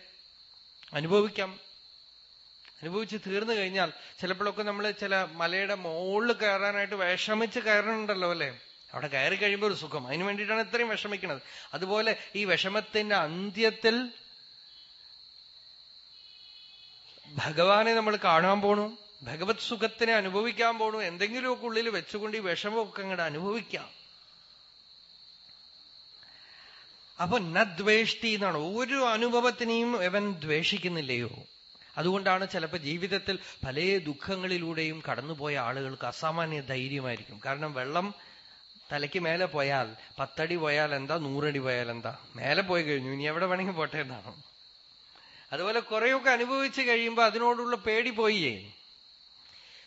അനുഭവിക്കാം. അനുഭവിച്ച് തീർന്നു കഴിഞ്ഞാൽ ചിലപ്പോഴൊക്കെ നമ്മൾ ചില മലയുടെ മുകളിൽ കയറാനായിട്ട് വിഷമിച്ച് കയറണുണ്ടല്ലോ അല്ലെ? അവിടെ കയറി കഴിയുമ്പോൾ ഒരു സുഖം. അതിനു വേണ്ടിയിട്ടാണ് ഇത്രയും വിഷമിക്കുന്നത് അതുപോലെ ഈ വിഷമത്തിന്റെ അന്ത്യത്തിൽ ഭഗവാനെ നമ്മൾ കാണാൻ പോണു ഭഗവത് സുഖത്തിനെ അനുഭവിക്കാൻ പോണു എന്തെങ്കിലുമൊക്കെ ഉള്ളിൽ വെച്ചുകൊണ്ട് ഈ വിഷമമൊക്കെ അങ്ങോട്ട് അനുഭവിക്കാം. അപ്പൊ നദ്വേഷ്ടി എന്നാണ്. ഒരു അനുഭവത്തിനെയും അവൻ ദ്വേഷിക്കുന്നില്ലയോ? അതുകൊണ്ടാണ് ചിലപ്പോൾ ജീവിതത്തിൽ പല ദുഃഖങ്ങളിലൂടെയും കടന്നുപോയ ആളുകൾക്ക് അസാമാന്യ ധൈര്യമായിരിക്കും. കാരണം വെള്ളം തലയ്ക്ക് മേലെ പോയാൽ പത്തടി പോയാൽ എന്താ നൂറടി പോയാൽ എന്താ? മേലെ പോയി കഴിഞ്ഞു. ഇനി എവിടെ വേണമെങ്കിൽ പോട്ടെ എന്നാണ്? അതുപോലെ കുറെയൊക്കെ അനുഭവിച്ചു കഴിയുമ്പോൾ അതിനോടുള്ള പേടി പോയി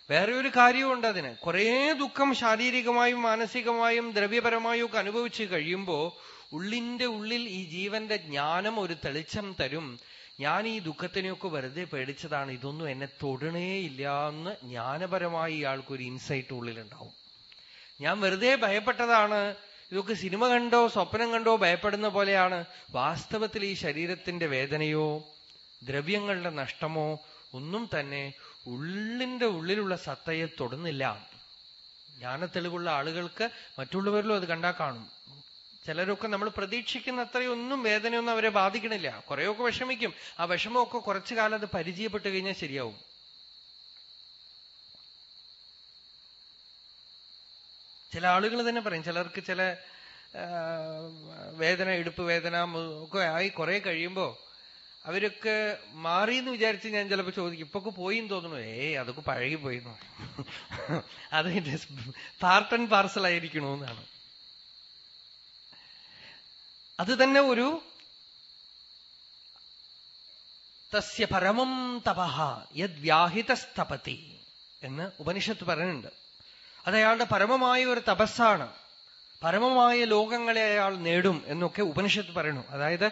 വേറെ ഒരു കാര്യമുണ്ട് അതിന്. കുറേ ദുഃഖം ശാരീരികമായും മാനസികമായും ദ്രവ്യപരമായും ഒക്കെ അനുഭവിച്ചു കഴിയുമ്പോ ഉള്ളിന്റെ ഉള്ളിൽ ഈ ജീവന്റെ ജ്ഞാനം ഒരു തെളിച്ചം തരും. ഞാൻ ഈ ദുഃഖത്തിനെയൊക്കെ വെറുതെ പേടിച്ചതാണ്. ഇതൊന്നും എന്നെ തൊടണേ ഇല്ല എന്ന് ജ്ഞാനപരമായി ഇയാൾക്കൊരു ഇൻസൈറ്റ് ഉള്ളിലുണ്ടാവും. ഞാൻ വെറുതെ ഭയപ്പെട്ടതാണ്. ഇതൊക്കെ സിനിമ കണ്ടോ സ്വപ്നം കണ്ടോ ഭയപ്പെടുന്ന പോലെയാണ്. വാസ്തവത്തിൽ ഈ ശരീരത്തിന്റെ വേദനയോ ദ്രവ്യങ്ങളുടെ നഷ്ടമോ ഒന്നും തന്നെ ഉള്ളിന്റെ ഉള്ളിലുള്ള സത്തയെ തൊടുന്നില്ല. ജ്ഞാനത്തെളിവുള്ള ആളുകൾക്ക് മറ്റുള്ളവരിലും അത് കണ്ടാ കാണും. ചിലരൊക്കെ നമ്മൾ പ്രതീക്ഷിക്കുന്ന അത്രയൊന്നും വേദനയൊന്നും അവരെ ബാധിക്കണില്ല. കുറെയൊക്കെ വിഷമിക്കും. ആ വിഷമമൊക്കെ കുറച്ചു കാലം അത് പരിചയപ്പെട്ട് കഴിഞ്ഞാൽ ശരിയാവും. ചില ആളുകൾ തന്നെ പറയും ചിലർക്ക് ചില വേദന ഇടുപ്പ് വേദന ഒക്കെ ആയി കുറെ കഴിയുമ്പോ അവരൊക്കെ മാറി എന്ന് വിചാരിച്ച് ഞാൻ ചിലപ്പോ ചോദിക്കും ഇപ്പൊക്കെ പോയി എന്ന് തോന്നുന്നു. ഏയ് അതൊക്കെ പഴകി പോയി അതിന്റെ പാർട്ട് ആൻഡ് പാർസൽ ആയിരിക്കണമെന്നാണ് അത് തന്നെ ഒരു തസ്യ പരമം തപഹ യദ്വ്യാഹിതസ്തപതി എന്ന് ഉപനിഷത്ത് പറയുന്നുണ്ട്. അത് അയാളുടെ പരമമായ ഒരു തപസ്സാണ്. പരമമായ ലോകങ്ങളെ അയാൾ നേടും എന്നൊക്കെ ഉപനിഷത്ത് പറയുന്നു. അതായത്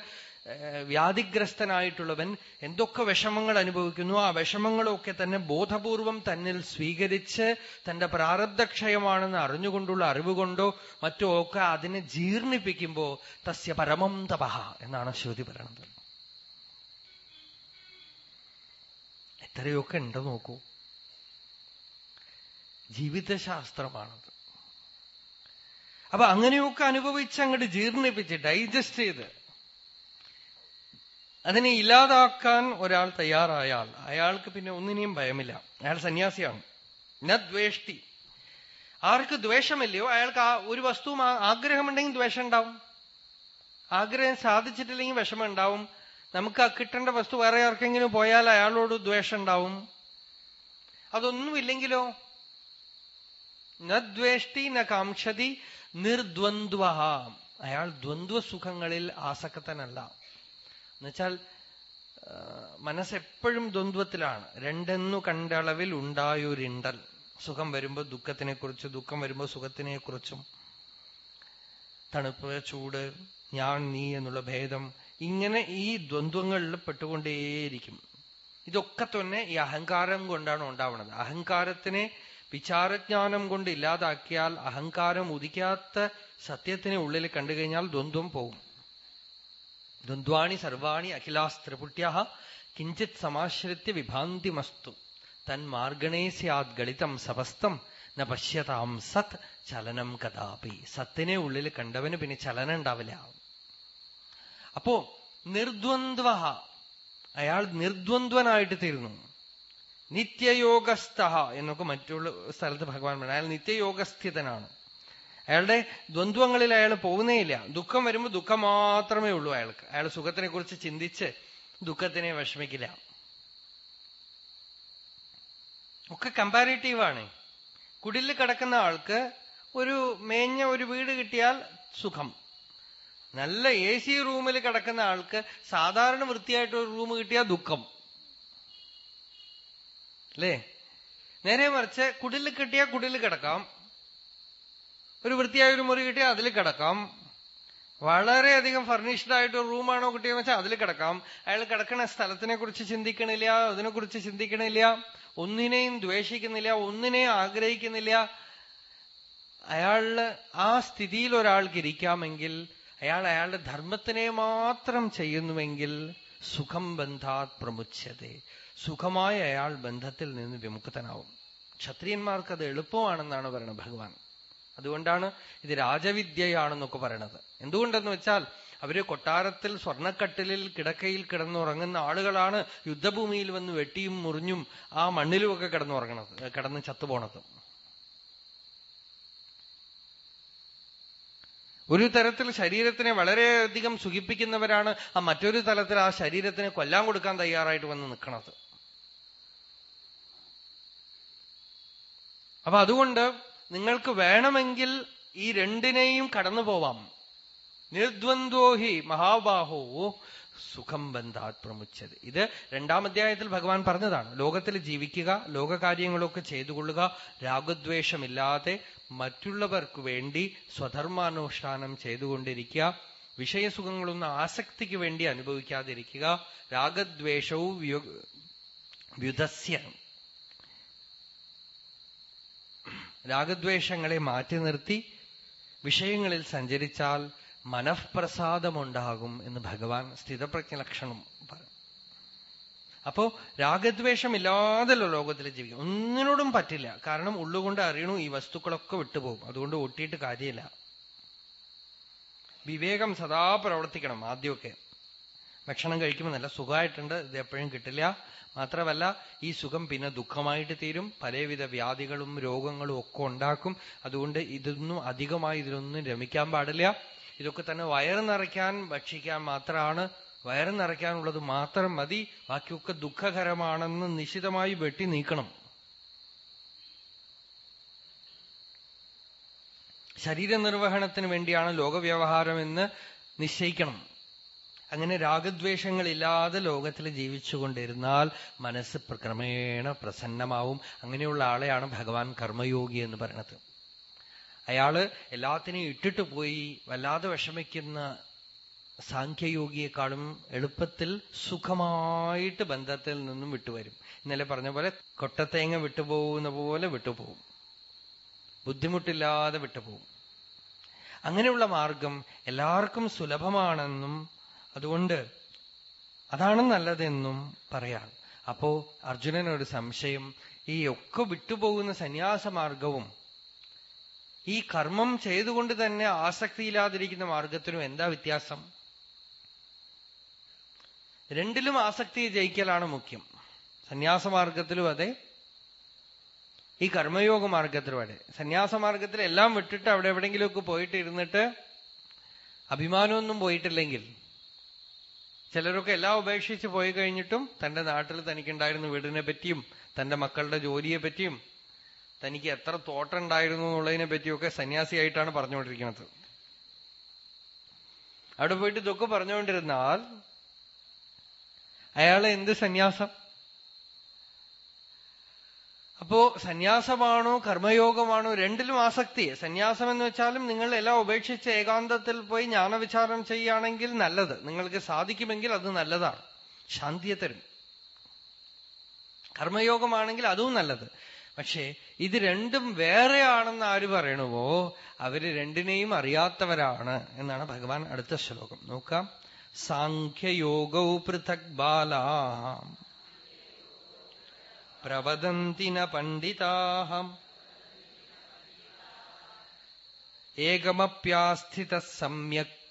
വ്യാധിഗ്രസ്തനായിട്ടുള്ളവൻ എന്തൊക്കെ വിഷമങ്ങൾ അനുഭവിക്കുന്നു? ആ വിഷമങ്ങളൊക്കെ തന്നെ ബോധപൂർവം തന്നിൽ സ്വീകരിച്ച് തന്റെ പ്രാരബ്ധക്ഷയമാണെന്ന് അറിഞ്ഞുകൊണ്ടുള്ള അറിവ് കൊണ്ടോ മറ്റോ ഒക്കെ അതിനെ ജീർണിപ്പിക്കുമ്പോ തസ്യ പരമം തപഹ എന്നാണ് ശ്രുതി പറയണത് എത്രയൊക്കെ ഉണ്ട് നോക്കൂ. ജീവിതശാസ്ത്രമാണത്. അപ്പൊ അങ്ങനെയൊക്കെ അനുഭവിച്ച് അങ്ങോട്ട് ജീർണിപ്പിച്ച് ഡൈജസ്റ്റ് ചെയ്ത് അതിനെ ഇല്ലാതാക്കാൻ ഒരാൾ തയ്യാറായാൽ അയാൾക്ക് പിന്നെ ഒന്നിനെയും ഭയമില്ല. അയാൾ സന്യാസിയാണ്. നദ്വേഷ്ടി ആർക്ക് ദ്വേഷമില്ലയോ അയാൾക്ക് ആ ഒരു വസ്തുവും ആഗ്രഹമുണ്ടെങ്കിൽ ദ്വേഷം ഉണ്ടാവും. ആഗ്രഹം സാധിച്ചിട്ടില്ലെങ്കിൽ വിഷമം ഉണ്ടാവും. നമുക്ക് ആ കിട്ടേണ്ട വസ്തു വേറെ ആർക്കെങ്കിലും പോയാൽ അയാളോട് ദ്വേഷം ഉണ്ടാവും. അതൊന്നുമില്ലെങ്കിലോ? നദ്വേഷ്ടി ന കാംക്ഷതി നിർദ്വന്ദ്വ. അയാൾ ദ്വന്ദ്വ സുഖങ്ങളിൽ ആസക്തനല്ല. എന്നുവെച്ചാൽ മനസ്സെപ്പോഴും ദ്വന്ദ്വത്തിലാണ്. രണ്ടെന്നു കണ്ടളവിൽ ഉണ്ടായൊരിണ്ടൽ. സുഖം വരുമ്പോൾ ദുഃഖത്തിനെ കുറിച്ച് ദുഃഖം വരുമ്പോൾ സുഖത്തിനെ കുറിച്ചും തണുപ്പ് ചൂട് ഞാൻ നീ എന്നുള്ള ഭേദം. ഇങ്ങനെ ഈ ദ്വന്ദ്വങ്ങളിൽ പെട്ടുകൊണ്ടേയിരിക്കും. ഇതൊക്കെ തന്നെ ഈ അഹങ്കാരം കൊണ്ടാണ് ഉണ്ടാവുന്നത് അഹങ്കാരത്തിനെ വിചാരജ്ഞാനം കൊണ്ട് ഇല്ലാതാക്കിയാൽ അഹങ്കാരം ഉദിക്കാത്ത സത്യത്തിനെ ഉള്ളിൽ കണ്ടു കഴിഞ്ഞാൽ ദ്വന്ദ്വം പോകും ദ്വന്ദ്വാണി സർവാണി അഖിലാസ്ത്രിപുട്യ കിഞ്ചിത് സമാശ്രിത്യ വിഭാന്തിമസ്തു. തന്മാർഗണേ സ്യാത് ഗളിതം സമസ്തം ന പശ്യതാം സത് ചലനം കഥാപി. സത്തിനെ ഉള്ളിൽ കണ്ടവന് പിന്നെ ചലനം ഉണ്ടാവില്ല. അപ്പോ നിർദ്വന്ദ്വ അയാൾ നിർദ്വന്ദ്വനായിട്ട് തീരുന്നു. നിത്യയോഗസ്ഥ എന്നൊക്കെ മറ്റുള്ള സ്ഥലത്ത് ഭഗവാൻ പറഞ്ഞു. അയാൾ നിത്യയോഗസ്ഥിതനാണ്. അയാളുടെ ദ്വന്ദ്വങ്ങളിൽ അയാൾ പോകുന്നേയില്ല ദുഃഖം വരുമ്പോൾ ദുഃഖം മാത്രമേ ഉള്ളൂ അയാൾക്ക്. അയാൾ സുഖത്തിനെ കുറിച്ച് ചിന്തിച്ച് ദുഃഖത്തിനെ വിഷമിക്കില്ല. ഒക്കെ കമ്പാരിറ്റീവാണ് കുടിലിൽ കിടക്കുന്ന ആൾക്ക് ഒരു മേഞ്ഞ ഒരു വീട് കിട്ടിയാൽ സുഖം. നല്ല എ സി റൂമിൽ കിടക്കുന്ന ആൾക്ക് സാധാരണ വൃത്തിയായിട്ട് ഒരു റൂം കിട്ടിയാൽ ദുഃഖം. അല്ലേ? നേരെ മറിച്ച് കുടിലിൽ കിട്ടിയാൽ കുടിലിൽ കിടക്കാം. ഒരു വൃത്തിയായ ഒരു മുറി കിട്ടിയാൽ അതിൽ കിടക്കാം. വളരെയധികം ഫർണിഷ്ഡ് ആയിട്ട് ഒരു റൂമാണോ കിട്ടിയെന്ന് വെച്ചാൽ അതിൽ കിടക്കാം. അയാൾ കിടക്കുന്ന സ്ഥലത്തിനെ കുറിച്ച് ചിന്തിക്കണില്ല അതിനെക്കുറിച്ച് ചിന്തിക്കണില്ല ഒന്നിനെയും ദ്വേഷിക്കുന്നില്ല ഒന്നിനെയും ആഗ്രഹിക്കുന്നില്ല. അയാളിൽ ആ സ്ഥിതിയിൽ ഒരാൾക്ക് ഇരിക്കാമെങ്കിൽ അയാൾ അയാളുടെ ധർമ്മത്തിനെ മാത്രം ചെയ്യുന്നുവെങ്കിൽ സുഖം ബന്ധാത് പ്രമുച്ഛത. സുഖമായ അയാൾ ബന്ധത്തിൽ നിന്ന് വിമുക്തനാവും. ക്ഷത്രിയന്മാർക്ക് അത് എളുപ്പമാണെന്നാണ് പറയുന്നത് ഭഗവാൻ. അതുകൊണ്ടാണ് ഇത് രാജവിദ്യയാണെന്നൊക്കെ പറയണത്. എന്തുകൊണ്ടെന്ന് വെച്ചാൽ അവർ കൊട്ടാരത്തിൽ സ്വർണക്കട്ടിലിൽ കിടക്കയിൽ കിടന്നുറങ്ങുന്ന ആളുകളാണ് യുദ്ധഭൂമിയിൽ വന്ന് വെട്ടിയും മുറിഞ്ഞും ആ മണ്ണിലുമൊക്കെ കിടന്നുറങ്ങണത് കിടന്ന് ചത്തുപോണത്. ഒരു തരത്തിൽ ശരീരത്തിനെ വളരെയധികം സുഖിപ്പിക്കുന്നവരാണ് ആ മറ്റൊരു തലത്തിൽ ആ ശരീരത്തിനെ കൊല്ലാൻ കൊടുക്കാൻ തയ്യാറായിട്ട് വന്ന് നിൽക്കണത് അപ്പൊ അതുകൊണ്ട് നിങ്ങൾക്ക് വേണമെങ്കിൽ ഈ രണ്ടിനെയും കടന്നു പോവാം. നിർദ്വന്ദ്വോഹി മഹാബാഹോ സുഖം ബന്ധാത് പ്രമുച്ചത്. ഇത് രണ്ടാം അധ്യായത്തിൽ ഭഗവാൻ പറഞ്ഞതാണ്. ലോകത്തിൽ ജീവിക്കുക ലോകകാര്യങ്ങളൊക്കെ ചെയ്തുകൊള്ളുക രാഗദ്വേഷമില്ലാതെ മറ്റുള്ളവർക്ക് വേണ്ടി സ്വധർമാനുഷ്ഠാനം ചെയ്തുകൊണ്ടിരിക്കുക വിഷയസുഖങ്ങളൊന്നും ആസക്തിക്ക് വേണ്ടി അനുഭവിക്കാതിരിക്കുക രാഗദ്വേഷവും വ്യുധസ്യ രാഗദ്വേഷങ്ങളെ മാറ്റി നിർത്തി വിഷയങ്ങളിൽ സഞ്ചരിച്ചാൽ മനഃപ്രസാദമുണ്ടാകും എന്ന് ഭഗവാൻ സ്ഥിതപ്രജ്ഞ ലക്ഷണം പറഞ്ഞു അപ്പോ രാഗദ്വേഷം ഇല്ലാതല്ലോ ലോകത്തിൽ ജീവിക്കും ഒന്നിനോടും പറ്റില്ല. കാരണം ഉള്ളുകൊണ്ട് അറിയണു ഈ വസ്തുക്കളൊക്കെ വിട്ടുപോകും. അതുകൊണ്ട് ഒട്ടിയിട്ട് കാര്യമില്ല. വിവേകം സദാ പ്രവർത്തിക്കണം ആദ്യമൊക്കെ. ഭക്ഷണം കഴിക്കുമ്പോൾ നല്ല സുഖമായിട്ടുണ്ട് ഇത് എപ്പോഴും കിട്ടില്ല. മാത്രമല്ല ഈ സുഖം പിന്നെ ദുഃഖമായിട്ട് തീരും. പലവിധ വ്യാധികളും രോഗങ്ങളും ഒക്കെ ഉണ്ടാക്കും. അതുകൊണ്ട് ഇതൊന്നും അധികമായി ഇതിലൊന്നും രമിക്കാൻ പാടില്ല. ഇതൊക്കെ തന്നെ വയറ് നിറയ്ക്കാൻ ഭക്ഷിക്കാൻ മാത്രമാണ്. വയറ് നിറയ്ക്കാനുള്ളത് മാത്രം മതി. ബാക്കിയൊക്കെ ദുഃഖകരമാണെന്ന് നിശിതമായി വെട്ടി നീക്കണം. ശരീര നിർവഹണത്തിന് വേണ്ടിയാണ് ലോകവ്യവഹാരം എന്ന് നിശ്ചയിക്കണം. അങ്ങനെ രാഗദ്വേഷങ്ങളില്ലാതെ ലോകത്തിൽ ജീവിച്ചുകൊണ്ടിരുന്നാൽ മനസ്സ് ക്രമേണ പ്രസന്നമാവും. അങ്ങനെയുള്ള ആളെയാണ് ഭഗവാൻ കർമ്മയോഗി എന്ന് പറയണത്. അയാൾ എല്ലാത്തിനെയും ഇട്ടിട്ട് പോയി വല്ലാതെ വിഷമിക്കുന്ന സാഖ്യയോഗിയെക്കാളും എളുപ്പത്തിൽ സുഖമായിട്ട് ബന്ധത്തിൽ നിന്നും വിട്ടുവരും. ഇന്നലെ പറഞ്ഞ പോലെ കൊട്ടത്തേങ്ങ വിട്ടുപോകുന്ന പോലെ വിട്ടുപോകും. ബുദ്ധിമുട്ടില്ലാതെ വിട്ടുപോകും. അങ്ങനെയുള്ള മാർഗം എല്ലാവർക്കും സുലഭമാണെന്നും അതുകൊണ്ട് അതാണ് നല്ലതെന്നും പറയാം. അപ്പോ അർജുനനൊരു സംശയം ഈ ഒക്കെ വിട്ടുപോകുന്ന സന്യാസമാർഗവും ഈ കർമ്മം ചെയ്തുകൊണ്ട് തന്നെ ആസക്തിയില്ലാതിരിക്കുന്ന മാർഗത്തിനും എന്താ വ്യത്യാസം? രണ്ടിലും ആസക്തിയെ ജയിക്കലാണ് മുഖ്യം. സന്യാസമാർഗത്തിലും അതെ ഈ കർമ്മയോഗ മാർഗത്തിലും അതെ. സന്യാസമാർഗത്തിൽ എല്ലാം വിട്ടിട്ട് അവിടെ എവിടെയെങ്കിലുമൊക്കെ പോയിട്ട് ഇരുന്നിട്ട് അഭിമാനമൊന്നും പോയിട്ടില്ലെങ്കിൽ ചിലരൊക്കെ എല്ലാം ഉപേക്ഷിച്ച് പോയി കഴിഞ്ഞിട്ടും തന്റെ നാട്ടിൽ തനിക്കുണ്ടായിരുന്ന വീടിനെ പറ്റിയും തന്റെ മക്കളുടെ ജോലിയെ പറ്റിയും തനിക്ക് എത്ര തോട്ടം ഉണ്ടായിരുന്നു എന്നുള്ളതിനെ പറ്റിയൊക്കെ സന്യാസിയായിട്ടാണ് പറഞ്ഞുകൊണ്ടിരിക്കുന്നത്. അവിടെ പോയിട്ട് ഇതൊക്കെ പറഞ്ഞുകൊണ്ടിരുന്നാൽ അയാളെ എന്ത് സന്യാസം? അപ്പോ സന്യാസമാണോ കർമ്മയോഗമാണോ രണ്ടിലും ആസക്തി സന്യാസം എന്ന് വെച്ചാലും നിങ്ങൾ എല്ലാം ഉപേക്ഷിച്ച് ഏകാന്തത്തിൽ പോയി ജ്ഞാനവിചാരം ചെയ്യുകയാണെങ്കിൽ നല്ലത്. നിങ്ങൾക്ക് സാധിക്കുമെങ്കിൽ അത് നല്ലതാണ്. ശാന്തിയെ തരും. കർമ്മയോഗമാണെങ്കിൽ അതും നല്ലത്. പക്ഷേ ഇത് രണ്ടും വേറെയാണെന്ന് ആര് പറയണമോ അവർ രണ്ടിനെയും അറിയാത്തവരാണ് എന്നാണ് ഭഗവാൻ അടുത്ത ശ്ലോകം. നോക്കാം. സാഖ്യയോഗൗ പൃഥക് ബാലാ. പ്രവദന്തി ന പണ്ഡിതാഹ. ഏകമപ്യാസ്ഥിത സമ്യക്.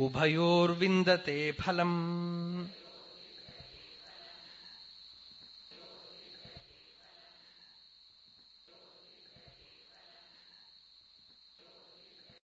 ഉഭയോർവിന്ദത്തെ ഫലം.